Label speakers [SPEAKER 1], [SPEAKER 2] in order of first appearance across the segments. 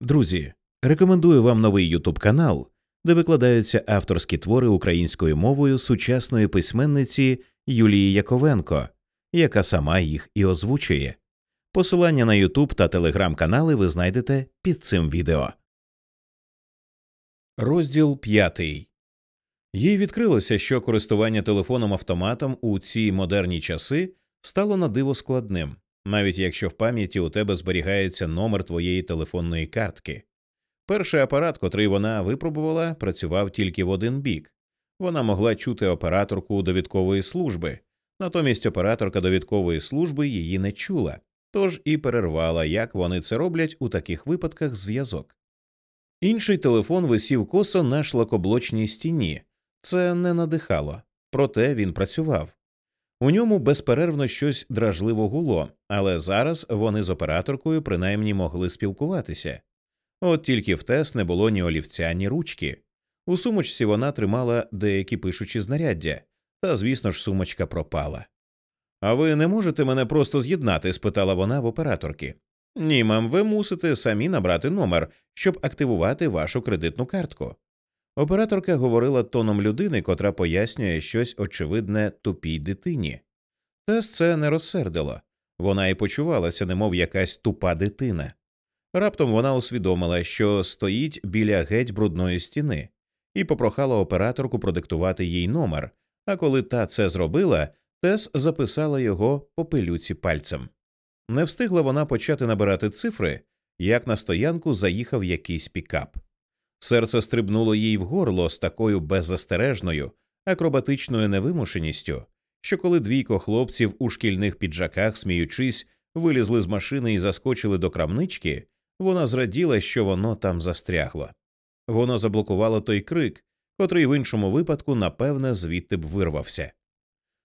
[SPEAKER 1] Друзі, рекомендую вам новий YouTube канал, де викладаються авторські твори українською мовою сучасної письменниці Юлії Яковенко, яка сама їх і озвучує. Посилання на YouTube та телеграм-канали ви знайдете під цим відео. Розділ п'ятий. Їй відкрилося, що користування телефоном автоматом у ці модерні часи стало на диво складним навіть якщо в пам'яті у тебе зберігається номер твоєї телефонної картки. Перший апарат, котрий вона випробувала, працював тільки в один бік. Вона могла чути операторку довідкової служби, натомість операторка довідкової служби її не чула, тож і перервала, як вони це роблять у таких випадках зв'язок. Інший телефон висів косо на шлакоблочній стіні, це не надихало, проте він працював. У ньому безперервно щось дражливо гуло, але зараз вони з операторкою принаймні могли спілкуватися. От тільки в Тес не було ні олівця, ні ручки. У сумочці вона тримала деякі пишучі знаряддя, та, звісно ж, сумочка пропала. А ви не можете мене просто з'єднати? спитала вона в операторки. Ні, мам, ви мусите самі набрати номер, щоб активувати вашу кредитну картку. Операторка говорила тоном людини, котра пояснює щось очевидне тупій дитині. Тес це не розсердило вона і почувалася, немов якась тупа дитина. Раптом вона усвідомила, що стоїть біля геть брудної стіни, і попрохала операторку продиктувати їй номер. А коли та це зробила, Тес записала його по пилюці пальцем. Не встигла вона почати набирати цифри, як на стоянку заїхав якийсь пікап. Серце стрибнуло їй в горло з такою беззастережною, акробатичною невимушеністю, що коли двійко хлопців у шкільних піджаках, сміючись, вилізли з машини і заскочили до крамнички, вона зраділа, що воно там застрягло. Воно заблокувало той крик, котрий в іншому випадку, напевне, звідти б вирвався.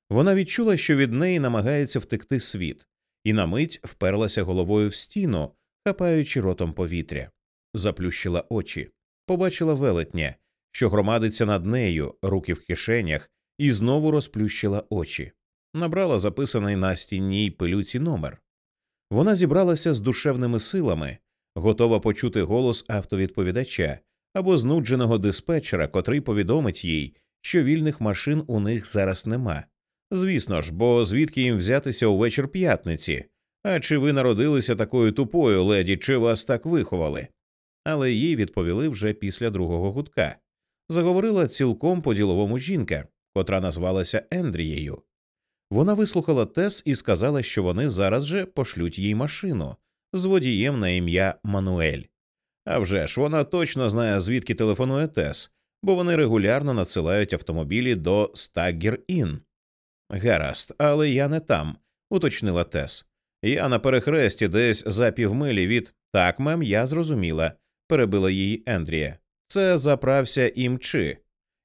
[SPEAKER 1] Вона відчула, що від неї намагається втекти світ, і на мить вперлася головою в стіну, хапаючи ротом повітря, заплющила очі побачила велетня, що громадиться над нею, руки в кишенях, і знову розплющила очі, набрала записаний на стінній пилюці номер. Вона зібралася з душевними силами, готова почути голос автовідповідача або знудженого диспетчера, котрий повідомить їй, що вільних машин у них зараз нема. Звісно ж, бо звідки їм взятися у вечір п'ятниці? А чи ви народилися такою тупою, леді, чи вас так виховали? Але їй відповіли вже після другого гудка. Заговорила цілком по діловому жінка, котра назвалася Ендрією. Вона вислухала Тес і сказала, що вони зараз же пошлють їй машину з водієм на ім'я Мануель. А вже ж вона точно знає, звідки телефонує Тес, бо вони регулярно надсилають автомобілі до Стаггер Ін. Гаразд, але я не там, уточнила Тес. Я на перехресті десь за півмилі від так, мем, я зрозуміла перебила її Ендрія. Це заправся імчи.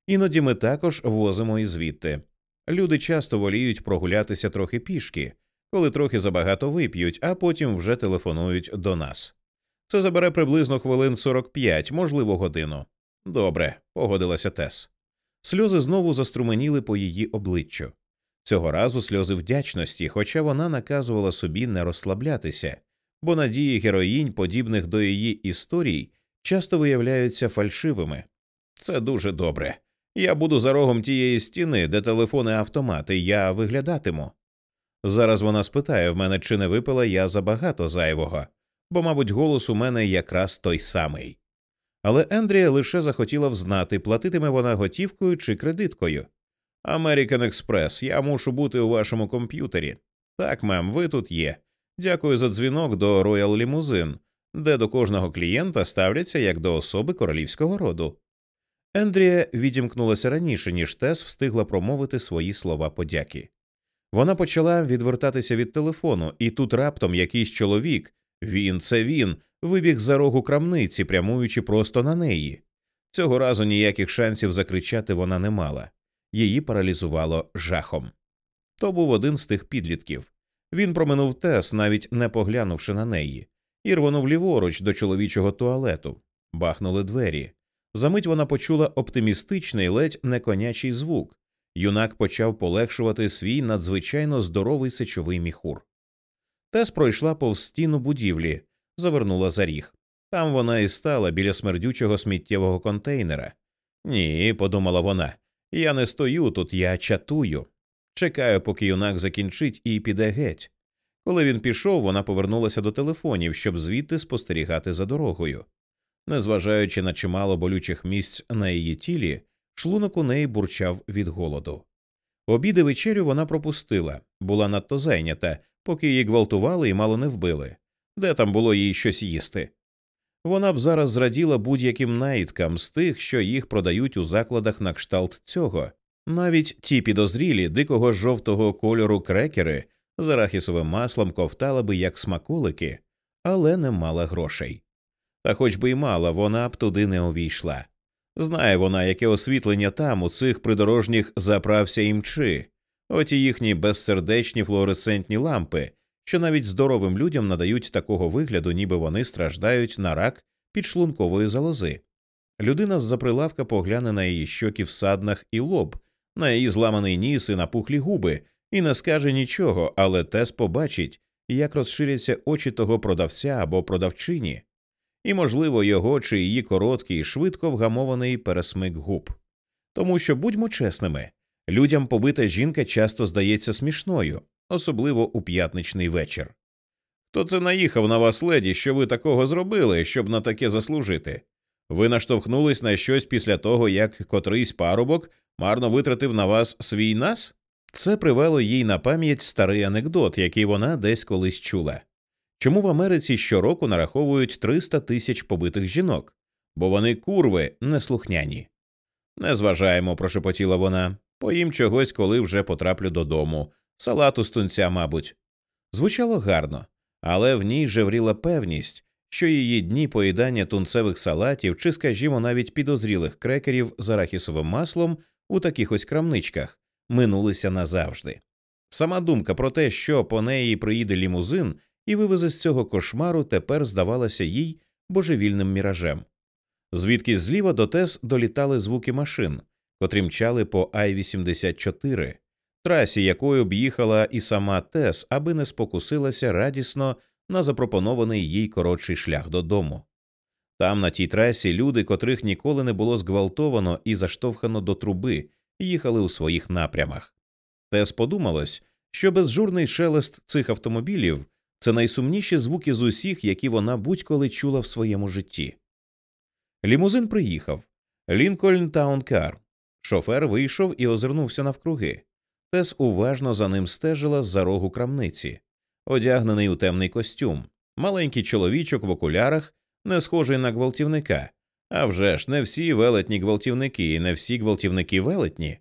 [SPEAKER 1] Іноді ми також возимо і звідти. Люди часто воліють прогулятися трохи пішки, коли трохи забагато вип'ють, а потім вже телефонують до нас. Це забере приблизно хвилин 45, можливо, годину. Добре, погодилася Тес. Сльози знову заструменіли по її обличчю. Цього разу сльози вдячності, хоча вона наказувала собі не розслаблятися, бо надії героїнь, подібних до її історій, часто виявляються фальшивими. Це дуже добре. Я буду за рогом тієї стіни, де телефони автомати, я виглядатиму. Зараз вона спитає в мене, чи не випила я забагато зайвого, бо, мабуть, голос у мене якраз той самий. Але Ендрія лише захотіла взнати, платитиме вона готівкою чи кредиткою. American Express, я мушу бути у вашому комп'ютері. Так, мем, ви тут є. Дякую за дзвінок до Royal Limousine де до кожного клієнта ставляться як до особи королівського роду. Ендрія відімкнулася раніше, ніж Тес встигла промовити свої слова подяки. Вона почала відвертатися від телефону, і тут раптом якийсь чоловік він це він, вибіг за рогу крамниці, прямуючи просто на неї. Цього разу ніяких шансів закричати вона не мала, її паралізувало жахом. То був один з тих підлітків. Він проминув Тес, навіть не поглянувши на неї, і рвонув ліворуч до чоловічого туалету. Бахнули двері. Замить вона почула оптимістичний, ледь не конячий звук. Юнак почав полегшувати свій надзвичайно здоровий сечовий міхур. Тес пройшла повз стіну будівлі, завернула за ріг. Там вона і стала біля смердючого сміттєвого контейнера. Ні, подумала вона, я не стою тут, я чатую. Чекаю, поки юнак закінчить і піде геть. Коли він пішов, вона повернулася до телефонів, щоб звідти спостерігати за дорогою. Незважаючи на чимало болючих місць на її тілі, шлунок у неї бурчав від голоду. Обіди вечерю вона пропустила, була надто зайнята, поки її гвалтували і мало не вбили. Де там було їй щось їсти? Вона б зараз зраділа будь-яким наїдкам з тих, що їх продають у закладах на кшталт цього. Навіть ті підозрілі дикого жовтого кольору крекери з арахісовим маслом ковтала би як смаколики, але не мала грошей. Та хоч би й мала, вона б туди не увійшла. Знає вона, яке освітлення там, у цих придорожніх заправся імчи, оті їхні безсердечні флуоресцентні лампи, що навіть здоровим людям надають такого вигляду, ніби вони страждають на рак підшлункової залози. Людина з за прилавка погляне на її щоки в саднах і лоб, на її зламаний ніс і напухлі губи, і не скаже нічого, але Тес побачить, як розширяться очі того продавця або продавчині, і, можливо, його чи її короткий, швидко вгамований пересмик губ. Тому що, будьмо чесними, людям побита жінка часто здається смішною, особливо у п'ятничний вечір. Хто це наїхав на вас, леді, що ви такого зробили, щоб на таке заслужити? Ви наштовхнулись на щось після того, як котрийсь парубок марно витратив на вас свій нас? Це привело їй на пам'ять старий анекдот, який вона десь колись чула. Чому в Америці щороку нараховують 300 тисяч побитих жінок? Бо вони курви неслухняні. Не зважаємо, прошепотіла вона. Поїм чогось, коли вже потраплю додому. Салату з тунця, мабуть. Звучало гарно, але в ній жевріла певність, що її дні поїдання тунцевих салатів чи, скажімо, навіть підозрілих крекерів з арахісовим маслом у таких ось крамничках минулися назавжди. Сама думка про те, що по неї приїде лімузин і вивезе з цього кошмару, тепер здавалася їй божевільним міражем. Звідки зліва до Тес долітали звуки машин, котрі мчали по Ай 84 трасі, якою б їхала і сама Тес, аби не спокусилася радісно на запропонований їй коротший шлях додому. Там, на тій трасі, люди, котрих ніколи не було зґвалтовано і заштовхано до труби, їхали у своїх напрямах. Тес подумалось, що безжурний шелест цих автомобілів це найсумніші звуки з усіх, які вона будь-коли чула в своєму житті. Лімузин приїхав Лінкольн Таункар. Шофер вийшов і озирнувся навкруги. Тес уважно за ним стежила з за рогу крамниці, одягнений у темний костюм, маленький чоловічок в окулярах, не схожий на гвалтівника. А вже ж не всі велетні гвалтівники і не всі гвалтівники велетні.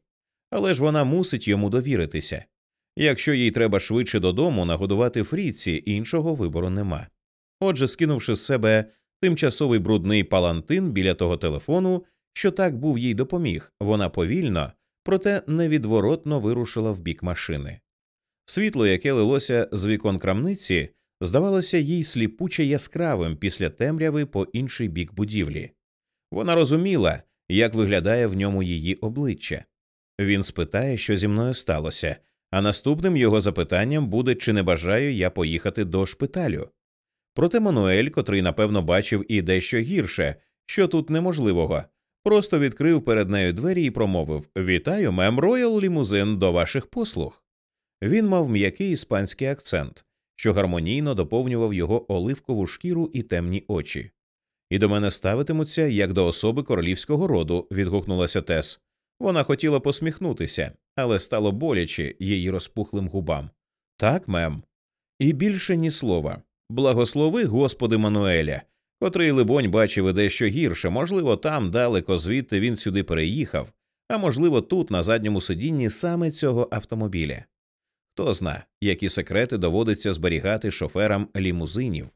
[SPEAKER 1] Але ж вона мусить йому довіритися. Якщо їй треба швидше додому нагодувати Фріці, іншого вибору нема. Отже, скинувши з себе тимчасовий брудний палантин біля того телефону, що так був їй допоміг, вона повільно, проте невідворотно вирушила в бік машини. Світло, яке лилося з вікон крамниці, здавалося їй сліпуче яскравим після темряви по інший бік будівлі. Вона розуміла, як виглядає в ньому її обличчя. Він спитає, що зі мною сталося, а наступним його запитанням буде, чи не бажаю я поїхати до шпиталю. Проте Мануель, котрий напевно бачив і дещо гірше, що тут неможливого, просто відкрив перед нею двері і промовив Вітаю, мем Роял Лімузин до ваших послуг. Він мав м'який іспанський акцент, що гармонійно доповнював його оливкову шкіру і темні очі. І до мене ставитимуться як до особи королівського роду, відгукнулася Тес. Вона хотіла посміхнутися, але стало боляче її розпухлим губам. Так, мем. І більше ні слова. Благослови Господи Мануеля, котрий, либонь, бачив і дещо гірше, можливо, там далеко звідти він сюди переїхав, а можливо, тут, на задньому сидінні саме цього автомобіля. Хто зна, які секрети доводиться зберігати шоферам лімузинів.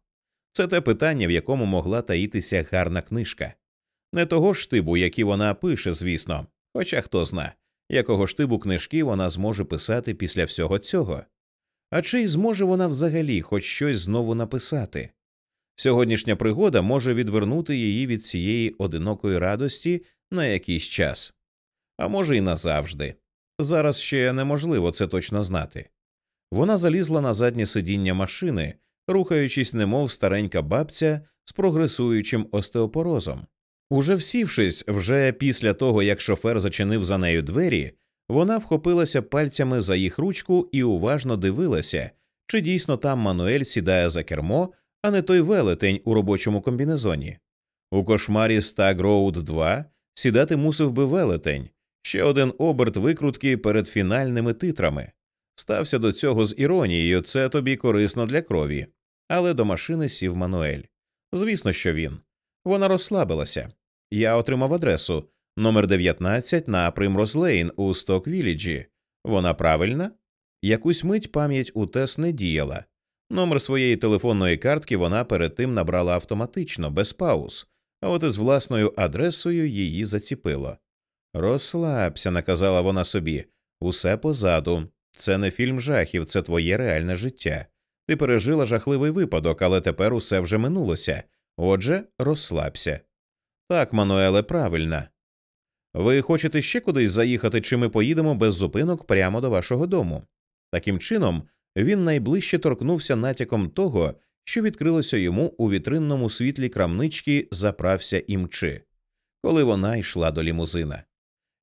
[SPEAKER 1] Це те питання, в якому могла таїтися гарна книжка. Не того ж типу, які вона пише, звісно, хоча хто зна, якого ж типу книжки вона зможе писати після всього цього. А чи зможе вона взагалі хоч щось знову написати? Сьогоднішня пригода може відвернути її від цієї одинокої радості на якийсь час, а може, й назавжди. Зараз ще неможливо це точно знати. Вона залізла на заднє сидіння машини, рухаючись, немов старенька бабця з прогресуючим остеопорозом. Уже всівшись, вже після того як шофер зачинив за нею двері, вона вхопилася пальцями за їх ручку і уважно дивилася, чи дійсно там Мануель сідає за кермо, а не той велетень у робочому комбінезоні. У кошмарі Стегг-роуд 2 сідати мусив би велетень, ще один оберт викрутки перед фінальними титрами. Стався до цього з іронією, це тобі корисно для крові. Але до машини сів Мануель. Звісно, що він. Вона розслабилася. Я отримав адресу номер 19 на Примроз Лейн у Сток-Віліджі. Вона правильна? Якусь мить пам'ять у Тес не діяла. Номер своєї телефонної картки вона перед тим набрала автоматично, без пауз, а от із власною адресою її заціпило. Розслабся, наказала вона собі, усе позаду. Це не фільм жахів, це твоє реальне життя. Ти пережила жахливий випадок, але тепер усе вже минулося. Отже, розслабся. Так, Мануеле, правильно. Ви хочете ще кудись заїхати, чи ми поїдемо без зупинок прямо до вашого дому? Таким чином, він найближче торкнувся натяком того, що відкрилося йому у вітринному світлі крамнички заправся імчи, коли вона йшла до лімузина.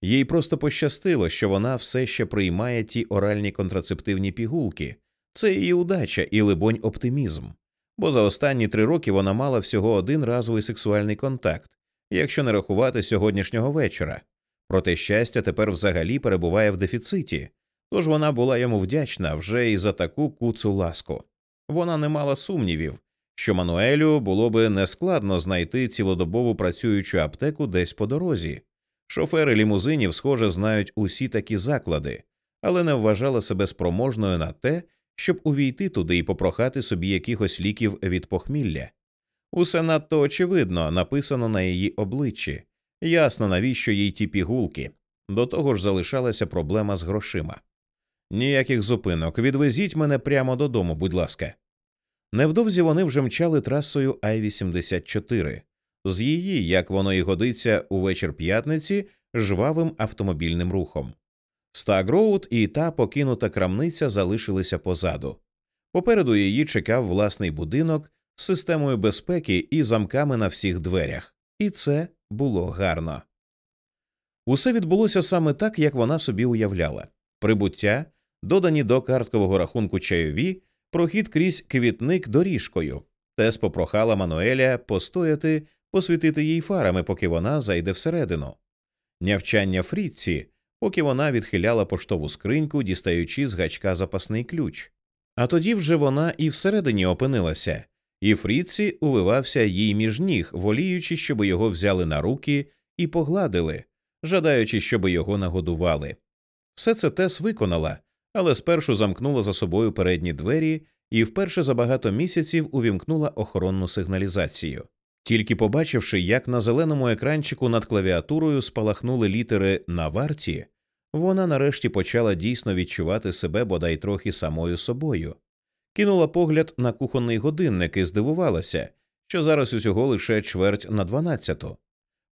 [SPEAKER 1] Їй просто пощастило, що вона все ще приймає ті оральні контрацептивні пігулки, це її удача і, либонь, оптимізм. Бо за останні три роки вона мала всього один разовий сексуальний контакт, якщо не рахувати сьогоднішнього вечора. Проте щастя тепер взагалі перебуває в дефіциті, тож вона була йому вдячна вже і за таку куцу ласку. Вона не мала сумнівів, що Мануелю було би нескладно знайти цілодобову працюючу аптеку десь по дорозі. Шофери лімузинів, схоже, знають усі такі заклади, але не вважала себе спроможною на те, щоб увійти туди і попрохати собі якихось ліків від похмілля. Усе надто очевидно написано на її обличчі ясно, навіщо їй ті пігулки. До того ж залишалася проблема з грошима. Ніяких зупинок, відвезіть мене прямо додому, будь ласка. Невдовзі вони вже мчали трасою Ай 84 з її, як воно і годиться у вечір п'ятниці, жвавим автомобільним рухом. Стагроуд і та покинута крамниця залишилися позаду. Попереду її чекав власний будинок з системою безпеки і замками на всіх дверях, і це було гарно. Усе відбулося саме так, як вона собі уявляла прибуття, додані до карткового рахунку чайові, прохід крізь квітник доріжкою. Тес попрохала Мануеля постояти, посвітити їй фарами, поки вона зайде всередину. Нявчання Фріці, поки вона відхиляла поштову скриньку, дістаючи з гачка запасний ключ. А тоді вже вона і всередині опинилася, і Фріці увивався їй між ніг, воліючи, щоб його взяли на руки і погладили, жадаючи, щоб його нагодували. Все це Тес виконала, але спершу замкнула за собою передні двері і вперше за багато місяців увімкнула охоронну сигналізацію. Тільки побачивши, як на зеленому екранчику над клавіатурою спалахнули літери на варті, вона нарешті почала дійсно відчувати себе бодай трохи самою собою. Кинула погляд на кухонний годинник і здивувалася, що зараз усього лише чверть на дванадцяту.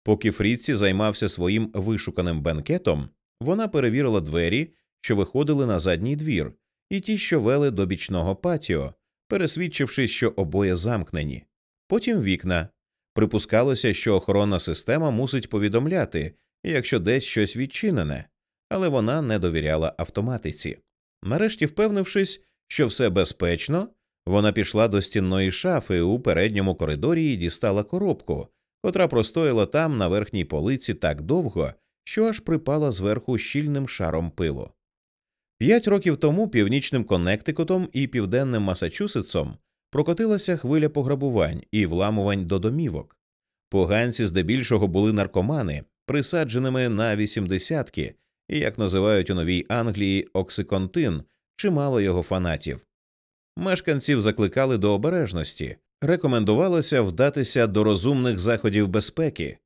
[SPEAKER 1] Поки Фріці займався своїм вишуканим бенкетом, вона перевірила двері, що виходили на задній двір, і ті, що вели до бічного патіо, пересвідчившись, що обоє замкнені. Потім вікна. Припускалося, що охоронна система мусить повідомляти, якщо десь щось відчинене, але вона не довіряла автоматиці. Нарешті, впевнившись, що все безпечно, вона пішла до стінної шафи у передньому коридорі і дістала коробку, котра простояла там на верхній полиці так довго, що аж припала зверху щільним шаром пилу. П'ять років тому північним Коннектикутом і південним Масачусетсом прокотилася хвиля пограбувань і вламувань до домівок. Поганці здебільшого були наркомани, присадженими на вісімдесятки, і як називають у Новій Англії Оксиконтин, чимало його фанатів. Мешканців закликали до обережності, рекомендувалося вдатися до розумних заходів безпеки.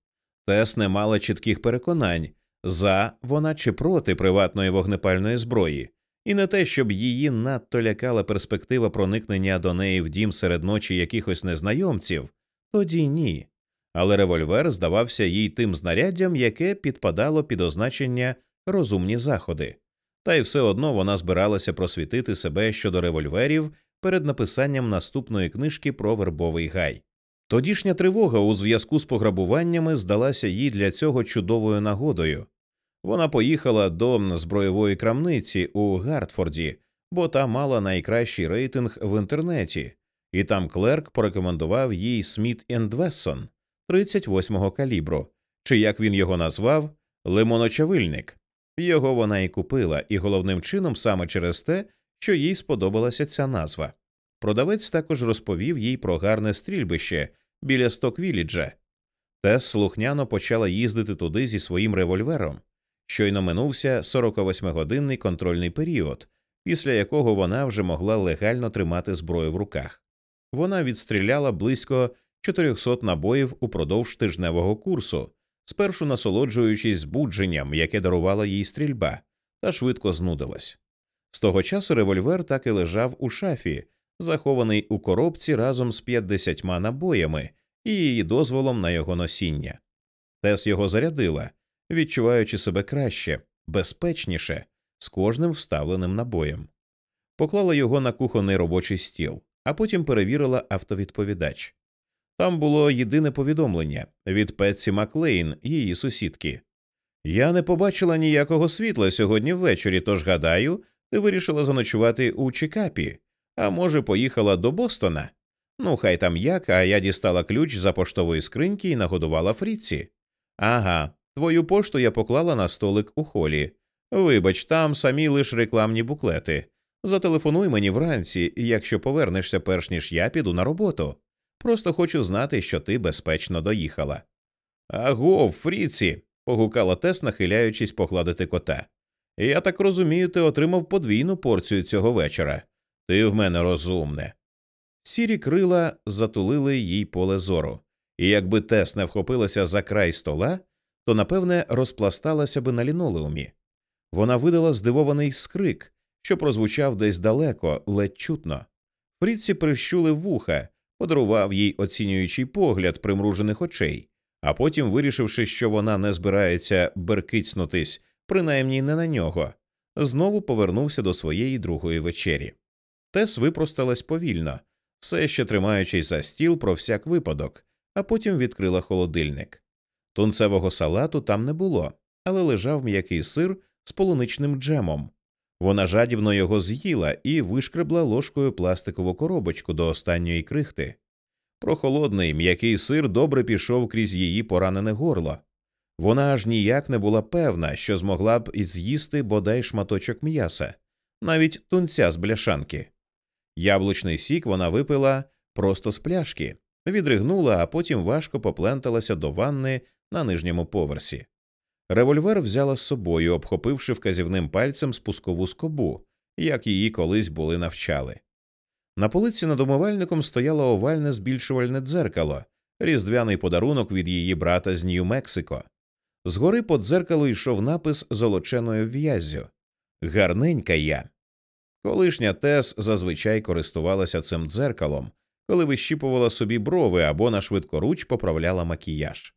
[SPEAKER 1] Тес не мала чітких переконань за вона чи проти приватної вогнепальної зброї, і не те, щоб її надто лякала перспектива проникнення до неї в дім серед ночі якихось незнайомців, тоді ні. Але револьвер здавався їй тим знаряддям, яке підпадало під означення розумні заходи, та й все одно вона збиралася просвітити себе щодо револьверів перед написанням наступної книжки про вербовий гай. Тодішня тривога у зв'язку з пограбуваннями здалася їй для цього чудовою нагодою. Вона поїхала до збройової крамниці у Гартфорді, бо та мала найкращий рейтинг в інтернеті, і там клерк порекомендував їй Сміт енд Вессон 38-го калібру, чи як він його назвав, лимоночавильник. Його вона і купила, і головним чином саме через те, що їй сподобалася ця назва. Продавець також розповів їй про гарне стрільбище біля Стоквіліджа. Тес слухняно почала їздити туди зі своїм револьвером. Щойно минувся 48-годинний контрольний період, після якого вона вже могла легально тримати зброю в руках. Вона відстріляла близько 400 набоїв упродовж тижневого курсу, спершу насолоджуючись збудженням, яке дарувала їй стрільба, та швидко знудилась. З того часу револьвер так і лежав у шафі, захований у коробці разом з 50 набоями і її дозволом на його носіння. Тес його зарядила, відчуваючи себе краще, безпечніше, з кожним вставленим набоєм. Поклала його на кухонний робочий стіл, а потім перевірила автовідповідач. Там було єдине повідомлення від Петсі Маклейн, її сусідки. Я не побачила ніякого світла сьогодні ввечері, тож гадаю, ти вирішила заночувати у Чикапі, а може, поїхала до Бостона. Ну, хай там як, а я дістала ключ за поштової скриньки і нагодувала Фріці. Ага, твою пошту я поклала на столик у холі. Вибач, там самі лиш рекламні буклети. Зателефонуй мені вранці, якщо повернешся, перш ніж я піду на роботу. Просто хочу знати, що ти безпечно доїхала. Аго, Фріці. погукала Тес, нахиляючись погладити кота. Я так розумію, ти отримав подвійну порцію цього вечора. Ти в мене розумне. Сірі крила затулили їй поле зору, і якби Тес не вхопилася за край стола, то напевне розпласталася би на лінолеумі. Вона видала здивований скрик, що прозвучав десь далеко, ледь чутно. Фріці прищулив вуха, подарував їй оцінюючий погляд примружених очей, а потім, вирішивши, що вона не збирається беркицнутись, принаймні не на нього, знову повернувся до своєї другої вечері. Тес випросталась повільно, все ще тримаючись за стіл про всяк випадок, а потім відкрила холодильник. Тунцевого салату там не було, але лежав м'який сир з полуничним джемом. Вона жадібно його з'їла і вишкребла ложкою пластикову коробочку до останньої крихти. Прохолодний м'який сир добре пішов крізь її поранене горло. Вона аж ніяк не була певна, що змогла б з'їсти бодай шматочок м'яса, навіть тунця з бляшанки. Яблучний сік вона випила просто з пляшки, відригнула, а потім важко попленталася до ванни на нижньому поверсі. Револьвер взяла з собою, обхопивши вказівним пальцем спускову скобу, як її колись були навчали. На полиці над умивальником стояло овальне збільшувальне дзеркало, різдвяний подарунок від її брата з Нью-Мексико. Згори по дзеркалу йшов напис золоченою в'яззю Гарненька я. Колишня Тес зазвичай користувалася цим дзеркалом, коли вищіпувала собі брови або на швидкоруч поправляла макіяж.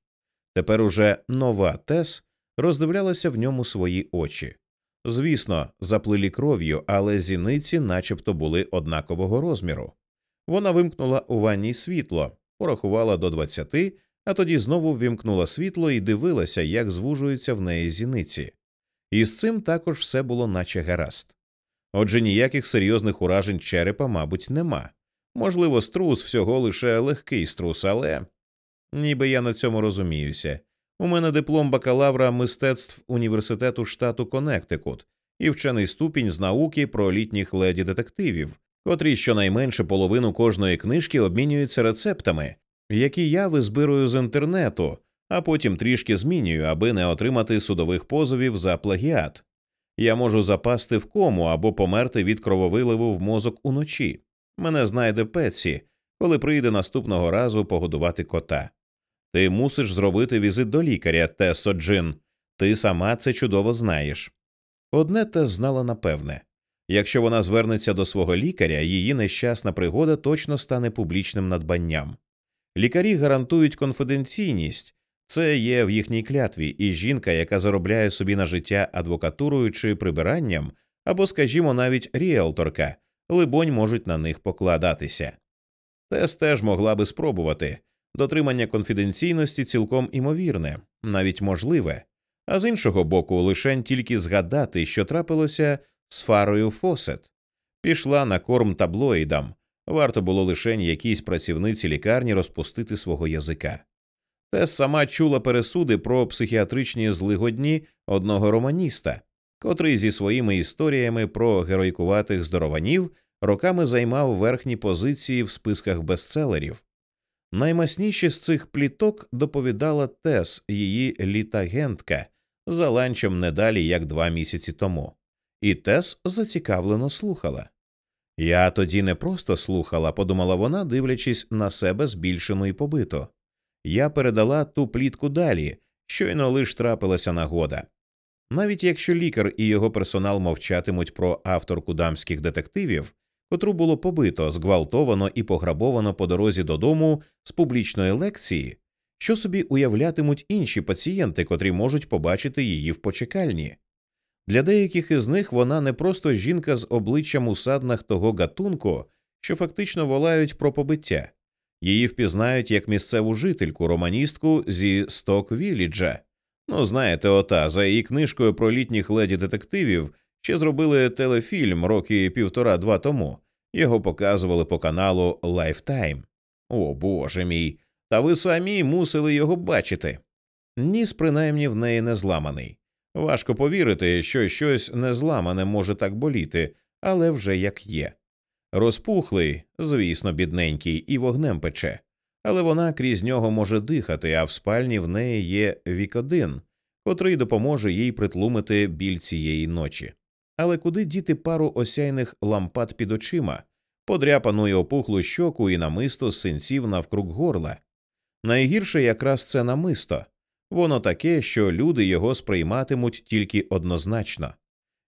[SPEAKER 1] Тепер уже нова Тес роздивлялася в ньому свої очі. Звісно, заплилі кров'ю, але зіниці начебто були однакового розміру. Вона вимкнула у ванній світло, порахувала до двадцяти, а тоді знову вимкнула світло і дивилася, як звужуються в неї зіниці. І з цим також все було наче гаразд. Отже, ніяких серйозних уражень черепа, мабуть, нема. Можливо, струс всього лише легкий струс, але ніби я на цьому розуміюся. У мене диплом бакалавра мистецтв університету штату Коннектикут і вчений ступінь з науки про літніх леді детективів, котрі щонайменше половину кожної книжки обмінюються рецептами, які я визбирую з інтернету, а потім трішки змінюю, аби не отримати судових позовів за плагіат. Я можу запасти в кому або померти від крововиливу в мозок уночі. Мене знайде Петсі, коли прийде наступного разу погодувати кота. Ти мусиш зробити візит до лікаря, Тесо Джин. Ти сама це чудово знаєш. Одне Тес знала напевне якщо вона звернеться до свого лікаря, її нещасна пригода точно стане публічним надбанням. Лікарі гарантують конфіденційність, це є в їхній клятві, і жінка, яка заробляє собі на життя адвокатурою чи прибиранням, або, скажімо, навіть ріелторка, либонь, можуть на них покладатися. Тес теж могла би спробувати, Дотримання конфіденційності цілком імовірне, навіть можливе, а з іншого боку, лишень тільки згадати, що трапилося з фарою Фосет. Пішла на корм таблоїдам, варто було лишень якійсь працівниці лікарні розпустити свого язика. Тес сама чула пересуди про психіатричні злигодні одного романіста, котрий зі своїми історіями про геройкуватих здорованів роками займав верхні позиції в списках бестселерів. Наймасніші з цих пліток доповідала Тес, її літагентка, за ланчем не далі як два місяці тому, і Тес зацікавлено слухала. Я тоді не просто слухала, подумала вона, дивлячись на себе збільшено і побито. Я передала ту плітку далі, щойно лиш трапилася нагода. Навіть якщо лікар і його персонал мовчатимуть про авторку дамських детективів, котру було побито, зґвалтовано і пограбовано по дорозі додому з публічної лекції, що собі уявлятимуть інші пацієнти, котрі можуть побачити її в почекальні. Для деяких із них вона не просто жінка з обличчям у саднах того гатунку, що фактично волають про побиття, її впізнають як місцеву жительку, романістку зі Сток Віліджа. Ну, знаєте, ота за її книжкою про літніх леді детективів ще зробили телефільм роки півтора-два тому. Його показували по каналу Lifetime. О боже мій, та ви самі мусили його бачити. Ніс, принаймні, в неї не зламаний. Важко повірити, що щось незламане може так боліти, але вже як є. Розпухлий, звісно, бідненький, і вогнем пече, але вона крізь нього може дихати, а в спальні в неї є вікодин, котрий допоможе їй притлумити біль цієї ночі. Але куди діти пару осяйних лампад під очима, подряпану й опухлу щоку і намисто з синців навкруг горла? Найгірше якраз це намисто. Воно таке, що люди його сприйматимуть тільки однозначно.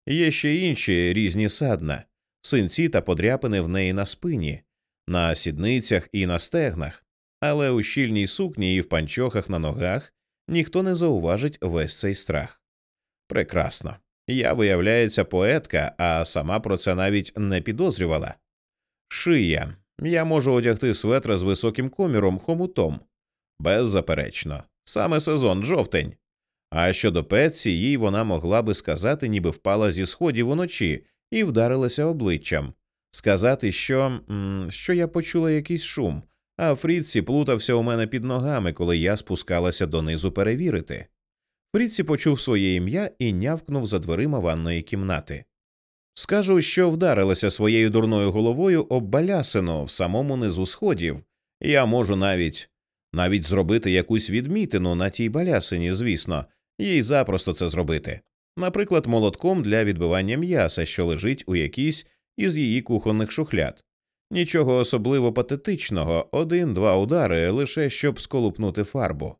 [SPEAKER 1] Є ще інші різні садна, синці та подряпини в неї на спині, на сідницях і на стегнах, але у щільній сукні і в панчохах на ногах ніхто не зауважить весь цей страх. Прекрасно. Я, виявляється, поетка, а сама про це навіть не підозрювала. Шия. Я можу одягти светра з високим коміром хомутом. Беззаперечно. Саме сезон жовтень. А щодо Петсі, їй вона могла би сказати, ніби впала зі сходів уночі і вдарилася обличчям, сказати, що що я почула якийсь шум, а Фрідсі плутався у мене під ногами, коли я спускалася донизу перевірити. Фрідсі почув своє ім'я і нявкнув за дверима ванної кімнати. Скажу, що вдарилася своєю дурною головою об балясину в самому низу сходів, я можу навіть навіть зробити якусь відмітину на тій балясині, звісно, їй запросто це зробити, наприклад, молотком для відбивання м'яса, що лежить у якійсь із її кухонних шухляд. Нічого особливо патетичного, один-два удари лише щоб сколупнути фарбу.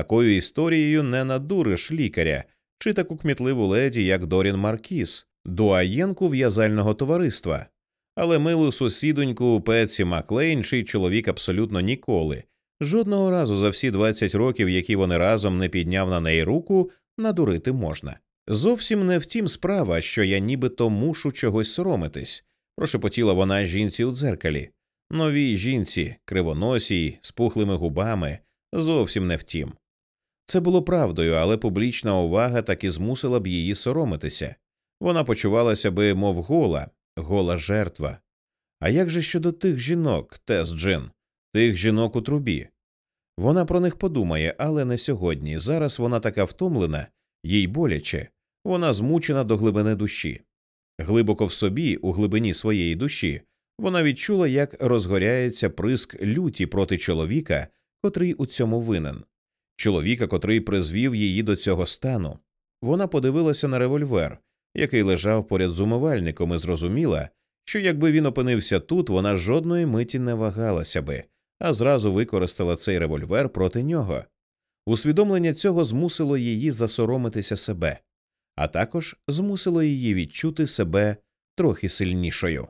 [SPEAKER 1] Такою історією не надуриш лікаря чи таку кмітливу леді, як Дорін Маркіс, дуаєнку в'язального товариства, але милу сусідоньку Петсі Маклейн, чий чоловік абсолютно ніколи, жодного разу за всі 20 років, які вони разом не підняв на неї руку, надурити можна. Зовсім не втім справа, що я нібито мушу чогось соромитись, прошепотіла вона жінці у дзеркалі. Новій жінці, кривоносій, з пухлими губами, зовсім не втім. Це було правдою, але публічна увага таки змусила б її соромитися. Вона почувалася би, мов гола, гола жертва. А як же щодо тих жінок, Тес Джин, тих жінок у трубі? Вона про них подумає, але не сьогодні. Зараз вона така втомлена, їй боляче, вона змучена до глибини душі. Глибоко в собі, у глибині своєї душі, вона відчула, як розгоряється приск люті проти чоловіка, котрий у цьому винен чоловіка, котрий призвів її до цього стану. Вона подивилася на револьвер, який лежав поряд з умивальником, і зрозуміла, що якби він опинився тут, вона жодної миті не вагалася би, а зразу використала цей револьвер проти нього. Усвідомлення цього змусило її засоромитися себе, а також змусило її відчути себе трохи сильнішою.